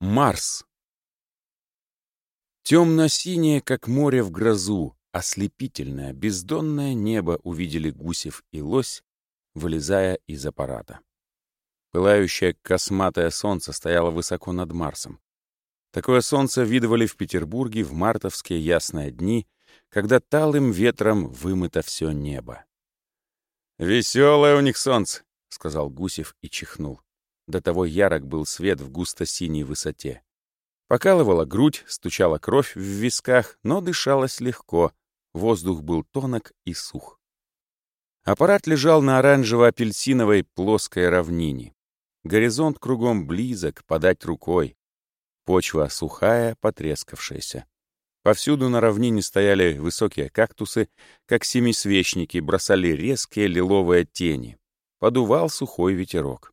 Марс. Темно-синее, как море в грозу, ослепительное, бездонное небо увидели Гусев и Лось, вылезая из аппарата. Пылающее косматое солнце стояло высоко над Марсом. Такое солнце видывали в Петербурге в мартовские ясные дни, когда талым ветром вымыто все небо. «Веселое у них солнце», — сказал Гусев и чихнул. До того ярок был свет в густо-синей высоте. Покалывала грудь, стучала кровь в висках, но дышалось легко. Воздух был тонок и сух. Аппарат лежал на оранжево-апельсиновой плоской равнине. Горизонт кругом близок, подать рукой. Почва сухая, потрескавшаяся. Повсюду на равнине стояли высокие кактусы, как семисвечники, бросали резкие лиловые тени. Подувал сухой ветерок.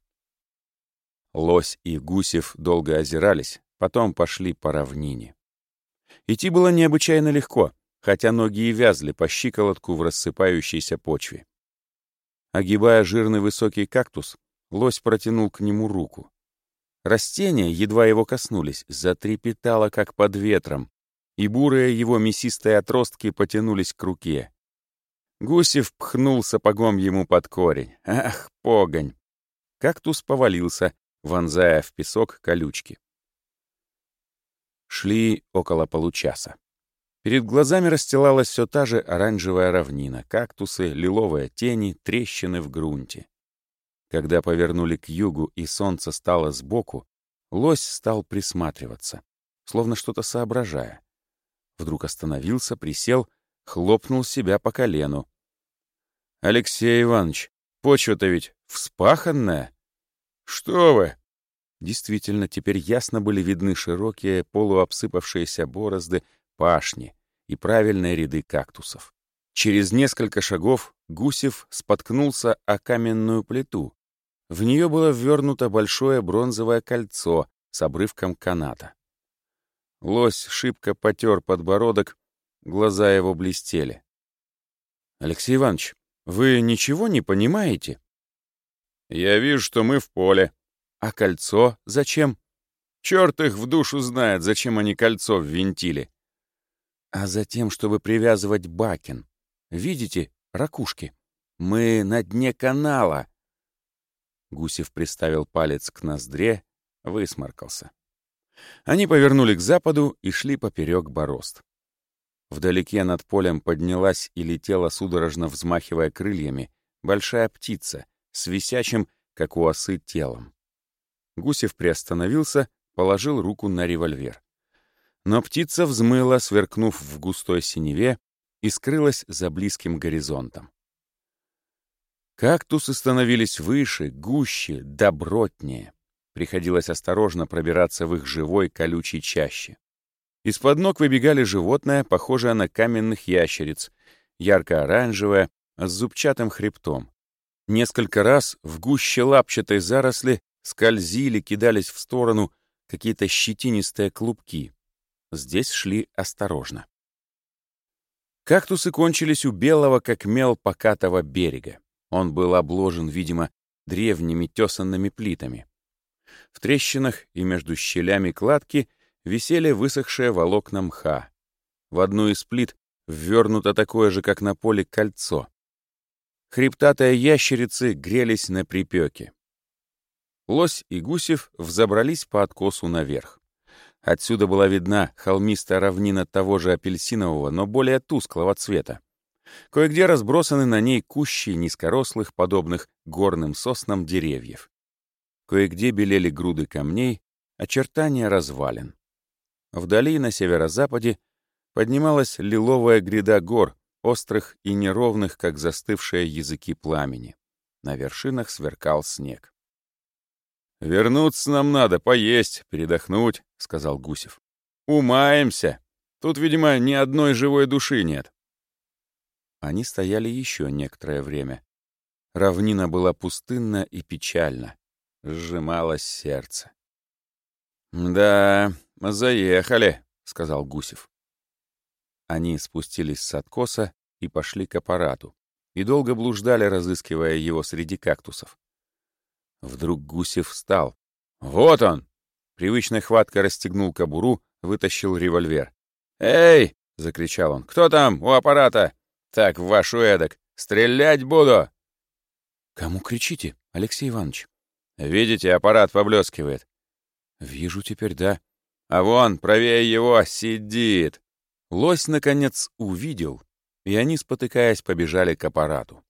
Лось и Гусев долго озирались, потом пошли по равнине. Идти было необычайно легко, хотя ноги и вязли по щиколотку в рассыпающейся почве. Огибая жирный высокий кактус, лось протянул к нему руку. Растения, едва его коснулись, затрепетало, как под ветром, и бурые его мясистые отростки потянулись к руке. Гусев пхнул сапогом ему под корень. Ах, погонь! Кактус повалился, вонзая в песок колючки. Шли около получаса. Перед глазами расстилалась все та же оранжевая равнина, кактусы, лиловые тени, трещины в грунте. Когда повернули к югу и солнце стало сбоку, лось стал присматриваться, словно что-то соображая. Вдруг остановился, присел, хлопнул себя по колену. «Алексей Иванович, почва-то ведь вспаханная!» «Что вы!» Действительно, теперь ясно были видны широкие, полуобсыпавшиеся борозды, пашни и правильные ряды кактусов. Через несколько шагов Гусев споткнулся о каменную плиту. В нее было ввернуто большое бронзовое кольцо с обрывком каната. Лось шибко потер подбородок, глаза его блестели. «Алексей Иванович, вы ничего не понимаете?» «Я вижу, что мы в поле». «А кольцо зачем?» «Черт их в душу знает, зачем они кольцо ввинтили». «А затем, чтобы привязывать бакин. Видите, ракушки? Мы на дне канала». Гусев приставил палец к ноздре, высморкался. Они повернули к западу и шли поперек борозд. Вдалеке над полем поднялась и летела, судорожно взмахивая крыльями, большая птица — с висячим, как у осы, телом. Гусев приостановился, положил руку на револьвер. Но птица взмыла, сверкнув в густой синеве, и скрылась за близким горизонтом. Кактусы становились выше, гуще, добротнее. Приходилось осторожно пробираться в их живой колючей чаще. Из-под ног выбегали животное, похожее на каменных ящериц, ярко-оранжевое, с зубчатым хребтом. Несколько раз в гуще лапчатой заросли скользили, кидались в сторону какие-то щетинистые клубки. Здесь шли осторожно. Кактусы кончились у белого, как мел покатого берега. Он был обложен, видимо, древними тесанными плитами. В трещинах и между щелями кладки висели высохшие волокна мха. В одну из плит ввернуто такое же, как на поле, кольцо. Хребтатые ящерицы грелись на припеке. Лось и Гусев взобрались по откосу наверх. Отсюда была видна холмистая равнина того же апельсинового, но более тусклого цвета. Кое-где разбросаны на ней кущи низкорослых, подобных горным соснам деревьев. Кое-где белели груды камней, очертания развалин. Вдали, на северо-западе, поднималась лиловая гряда гор, острых и неровных, как застывшие языки пламени. На вершинах сверкал снег. «Вернуться нам надо, поесть, передохнуть», — сказал Гусев. «Умаемся. Тут, видимо, ни одной живой души нет». Они стояли еще некоторое время. Равнина была пустынна и печальна. Сжималось сердце. «Да, заехали», — сказал Гусев. Они спустились с откоса и пошли к аппарату, и долго блуждали, разыскивая его среди кактусов. Вдруг Гусев встал. «Вот он!» Привычной хваткой расстегнул кобуру, вытащил револьвер. «Эй!» — закричал он. «Кто там у аппарата?» «Так, вашу эдак! Стрелять буду!» «Кому кричите, Алексей Иванович?» «Видите, аппарат поблескивает». «Вижу теперь, да». «А вон, правее его, сидит!» Лось, наконец, увидел, и они, спотыкаясь, побежали к аппарату.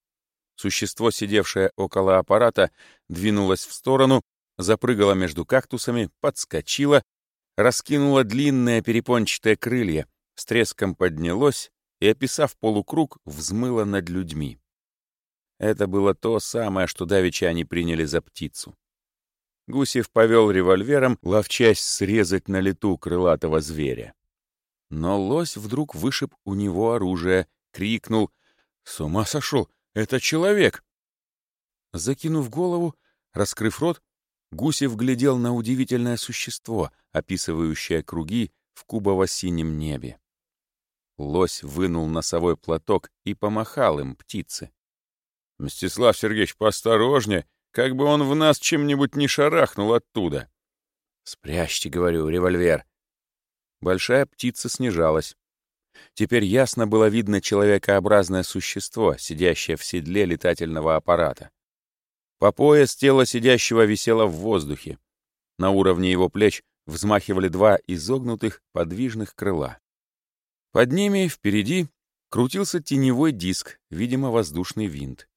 Существо, сидевшее около аппарата, двинулось в сторону, запрыгало между кактусами, подскочило, раскинуло длинные перепончатые крылья, с треском поднялось и, описав полукруг, взмыло над людьми. Это было то самое, что давеча они приняли за птицу. Гусев повел револьвером, ловчась срезать на лету крылатого зверя. Но лось вдруг вышиб у него оружие, крикнул «С ума сошел! Это человек!» Закинув голову, раскрыв рот, Гусев глядел на удивительное существо, описывающее круги в кубово-синем небе. Лось вынул носовой платок и помахал им птице. — Мстислав Сергеевич, поосторожнее, как бы он в нас чем-нибудь не шарахнул оттуда. — Спрячьте, — говорю, — револьвер. Большая птица снижалась. Теперь ясно было видно человекообразное существо, сидящее в седле летательного аппарата. По пояс тело сидящего висело в воздухе. На уровне его плеч взмахивали два изогнутых подвижных крыла. Под ними, впереди, крутился теневой диск, видимо, воздушный винт.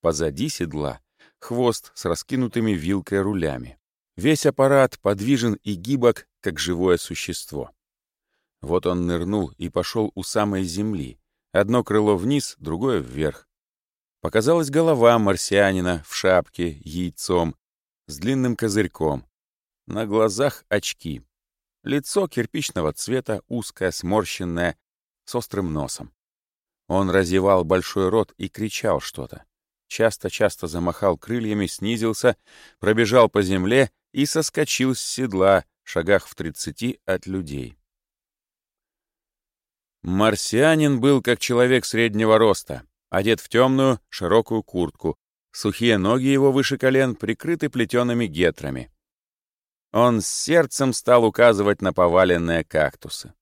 Позади седла — хвост с раскинутыми вилкой рулями. Весь аппарат подвижен и гибок, как живое существо. Вот он нырнул и пошел у самой земли. Одно крыло вниз, другое вверх. Показалась голова марсианина в шапке, яйцом, с длинным козырьком. На глазах очки. Лицо кирпичного цвета, узкое, сморщенное, с острым носом. Он разевал большой рот и кричал что-то. Часто-часто замахал крыльями, снизился, пробежал по земле и соскочил с седла, шагах в тридцати от людей. Марсианин был как человек среднего роста, одет в темную, широкую куртку. Сухие ноги его выше колен прикрыты плетеными гетрами. Он с сердцем стал указывать на поваленные кактусы.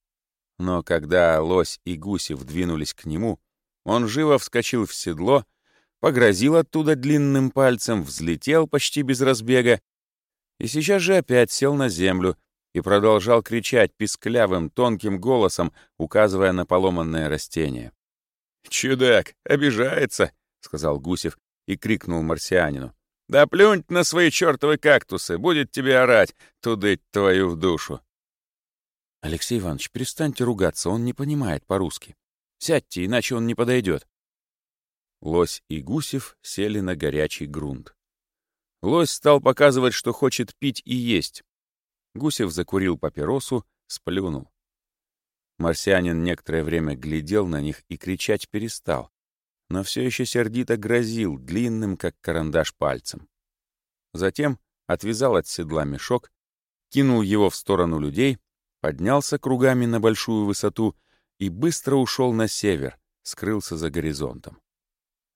Но когда лось и гуси вдвинулись к нему, он живо вскочил в седло, погрозил оттуда длинным пальцем, взлетел почти без разбега и сейчас же опять сел на землю, и продолжал кричать писклявым, тонким голосом, указывая на поломанное растение. «Чудак, обижается!» — сказал Гусев и крикнул марсианину. «Да плюнь на свои чертовы кактусы, будет тебе орать, тудыть твою в душу!» «Алексей Иванович, перестаньте ругаться, он не понимает по-русски. Сядьте, иначе он не подойдет. Лось и Гусев сели на горячий грунт. Лось стал показывать, что хочет пить и есть, Гусев закурил папиросу, сплюнул. Марсианин некоторое время глядел на них и кричать перестал, но все еще сердито грозил длинным, как карандаш, пальцем. Затем отвязал от седла мешок, кинул его в сторону людей, поднялся кругами на большую высоту и быстро ушел на север, скрылся за горизонтом.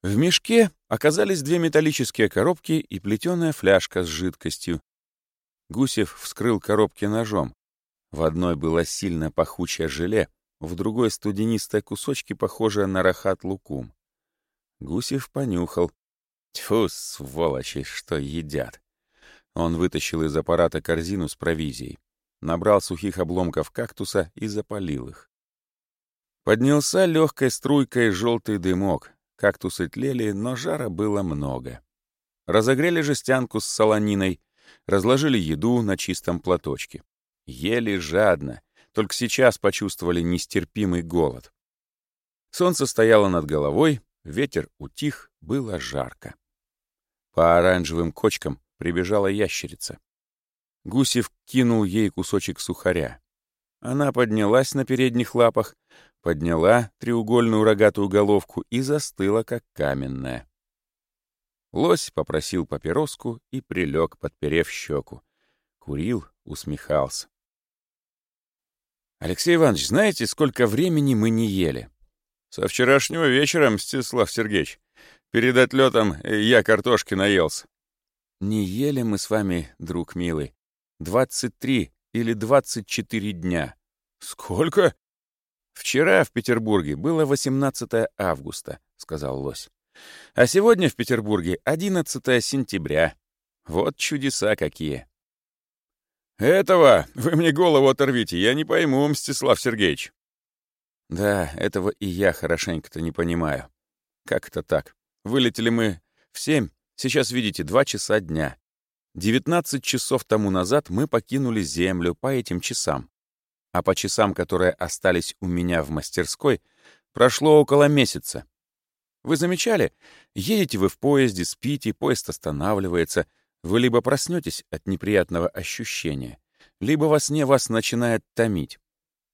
В мешке оказались две металлические коробки и плетеная фляжка с жидкостью, Гусев вскрыл коробки ножом. В одной было сильно пахучее желе, в другой — студенистые кусочки, похожие на рахат-лукум. Гусев понюхал. Тьфу, сволочи, что едят. Он вытащил из аппарата корзину с провизией, набрал сухих обломков кактуса и запалил их. Поднялся легкой струйкой желтый дымок. Кактусы тлели, но жара было много. Разогрели жестянку с солониной — разложили еду на чистом платочке. Ели жадно, только сейчас почувствовали нестерпимый голод. Солнце стояло над головой, ветер утих, было жарко. По оранжевым кочкам прибежала ящерица. Гусев кинул ей кусочек сухаря. Она поднялась на передних лапах, подняла треугольную рогатую головку и застыла, как каменная. Лось попросил папироску и прилег, подперев щеку. Курил, усмехался. «Алексей Иванович, знаете, сколько времени мы не ели?» «Со вчерашнего вечера, Мстислав Сергеевич. Перед отлетом я картошки наелся». «Не ели мы с вами, друг милый. 23 или 24 дня. Сколько? Вчера в Петербурге было 18 августа, сказал лось. А сегодня в Петербурге 11 сентября. Вот чудеса какие. Этого вы мне голову оторвите, я не пойму, Мстислав Сергеевич. Да, этого и я хорошенько-то не понимаю. Как это так? Вылетели мы в семь, сейчас видите, два часа дня. 19 часов тому назад мы покинули Землю по этим часам. А по часам, которые остались у меня в мастерской, прошло около месяца. Вы замечали? Едете вы в поезде, спите, поезд останавливается. Вы либо проснетесь от неприятного ощущения, либо во сне вас начинает томить.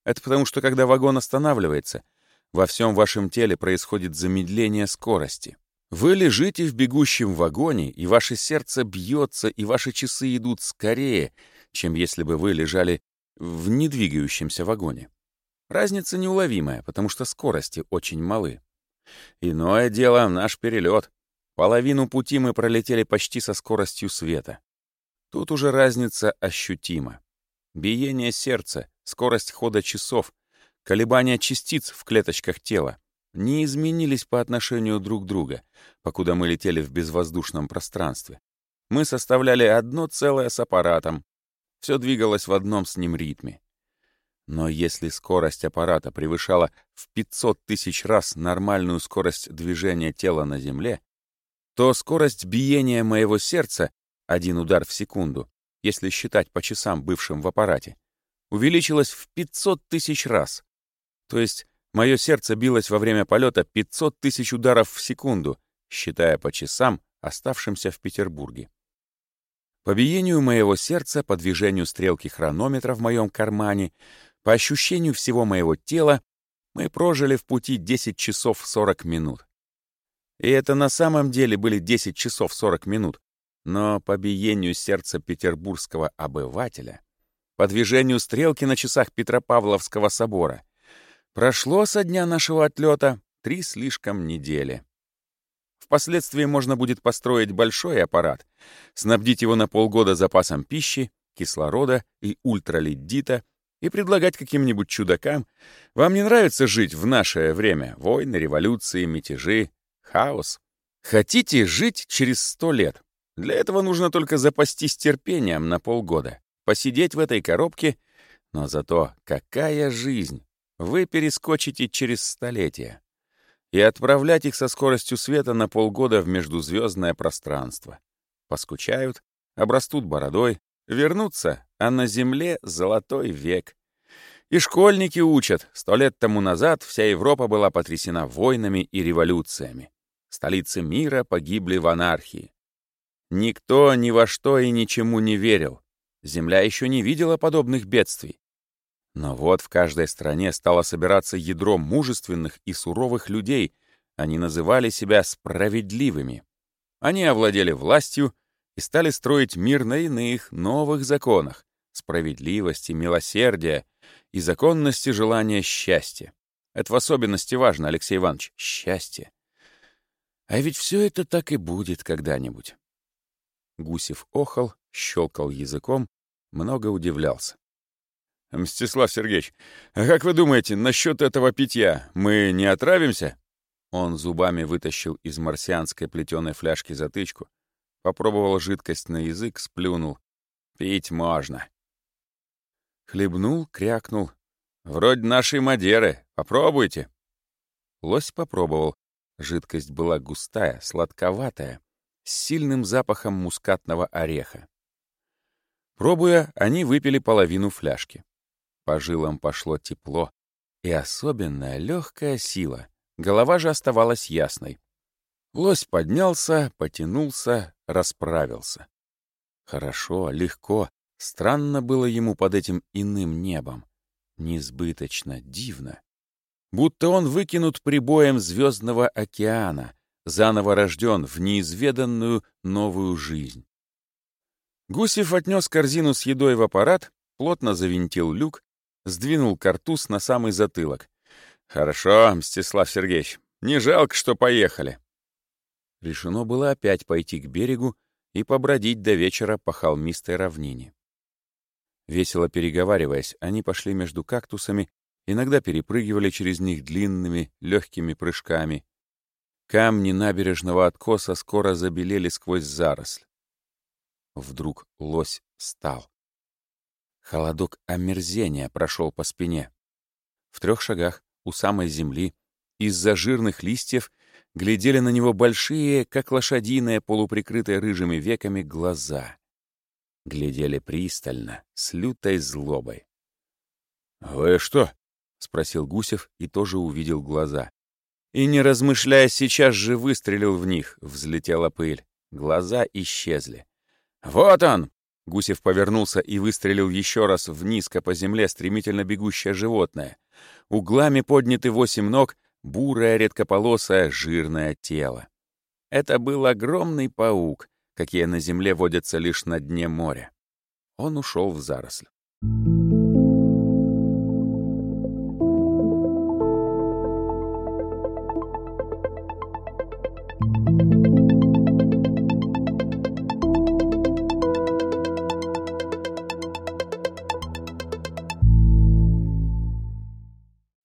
Это потому, что когда вагон останавливается, во всем вашем теле происходит замедление скорости. Вы лежите в бегущем вагоне, и ваше сердце бьется, и ваши часы идут скорее, чем если бы вы лежали в недвигающемся вагоне. Разница неуловимая, потому что скорости очень малы. Иное дело — наш перелет. Половину пути мы пролетели почти со скоростью света. Тут уже разница ощутима. Биение сердца, скорость хода часов, колебания частиц в клеточках тела не изменились по отношению друг друга, покуда мы летели в безвоздушном пространстве. Мы составляли одно целое с аппаратом. Все двигалось в одном с ним ритме. Но если скорость аппарата превышала в 500 тысяч раз нормальную скорость движения тела на Земле, то скорость биения моего сердца, один удар в секунду, если считать по часам, бывшим в аппарате, увеличилась в 500 тысяч раз. То есть мое сердце билось во время полета 500 тысяч ударов в секунду, считая по часам, оставшимся в Петербурге. По биению моего сердца, по движению стрелки хронометра в моем кармане, по ощущению всего моего тела, мы прожили в пути 10 часов 40 минут. И это на самом деле были 10 часов 40 минут, но по биению сердца петербургского обывателя, по движению стрелки на часах Петропавловского собора, прошло со дня нашего отлета три слишком недели. Впоследствии можно будет построить большой аппарат, снабдить его на полгода запасом пищи, кислорода и ультралидита и предлагать каким-нибудь чудакам, вам не нравится жить в наше время, войны, революции, мятежи, хаос. Хотите жить через сто лет? Для этого нужно только запастись терпением на полгода, посидеть в этой коробке, но зато какая жизнь! Вы перескочите через столетия и отправлять их со скоростью света на полгода в междузвездное пространство. Поскучают, обрастут бородой, вернутся, а на Земле золотой век. И школьники учат, сто лет тому назад вся Европа была потрясена войнами и революциями. Столицы мира погибли в анархии. Никто ни во что и ничему не верил. Земля еще не видела подобных бедствий. Но вот в каждой стране стало собираться ядро мужественных и суровых людей. Они называли себя справедливыми. Они овладели властью и стали строить мир на иных, новых законах справедливости, милосердия и законности желания счастья. Это в особенности важно, Алексей Иванович, счастье. А ведь все это так и будет когда-нибудь. Гусев охал, щелкал языком, много удивлялся. «Мстислав Сергеевич, а как вы думаете, насчет этого питья мы не отравимся?» Он зубами вытащил из марсианской плетеной фляжки затычку, попробовал жидкость на язык, сплюнул. «Пить можно». Хлебнул, крякнул. «Вроде нашей Мадеры. Попробуйте». Лось попробовал. Жидкость была густая, сладковатая, с сильным запахом мускатного ореха. Пробуя, они выпили половину фляжки. По жилам пошло тепло и особенная легкая сила. Голова же оставалась ясной. Лось поднялся, потянулся, расправился. Хорошо, легко, Странно было ему под этим иным небом. Несбыточно, дивно. Будто он выкинут прибоем звездного океана, заново рожден в неизведанную новую жизнь. Гусев отнес корзину с едой в аппарат, плотно завинтил люк, сдвинул картуз на самый затылок. «Хорошо, Мстислав Сергеевич, не жалко, что поехали». Решено было опять пойти к берегу и побродить до вечера по холмистой равнине. Весело переговариваясь, они пошли между кактусами, иногда перепрыгивали через них длинными, легкими прыжками. Камни набережного откоса скоро забелели сквозь заросль. Вдруг лось стал. Холодок омерзения прошел по спине. В трех шагах, у самой земли, из-за жирных листьев глядели на него большие, как лошадиные, полуприкрытые рыжими веками, глаза. Глядели пристально, с лютой злобой. «Вы что?» — спросил Гусев и тоже увидел глаза. И, не размышляя, сейчас же выстрелил в них. Взлетела пыль. Глаза исчезли. «Вот он!» Гусев повернулся и выстрелил еще раз в низко по земле стремительно бегущее животное. Углами подняты восемь ног, бурое, редкополосое, жирное тело. Это был огромный паук, какие на земле водятся лишь на дне моря. Он ушел в заросль.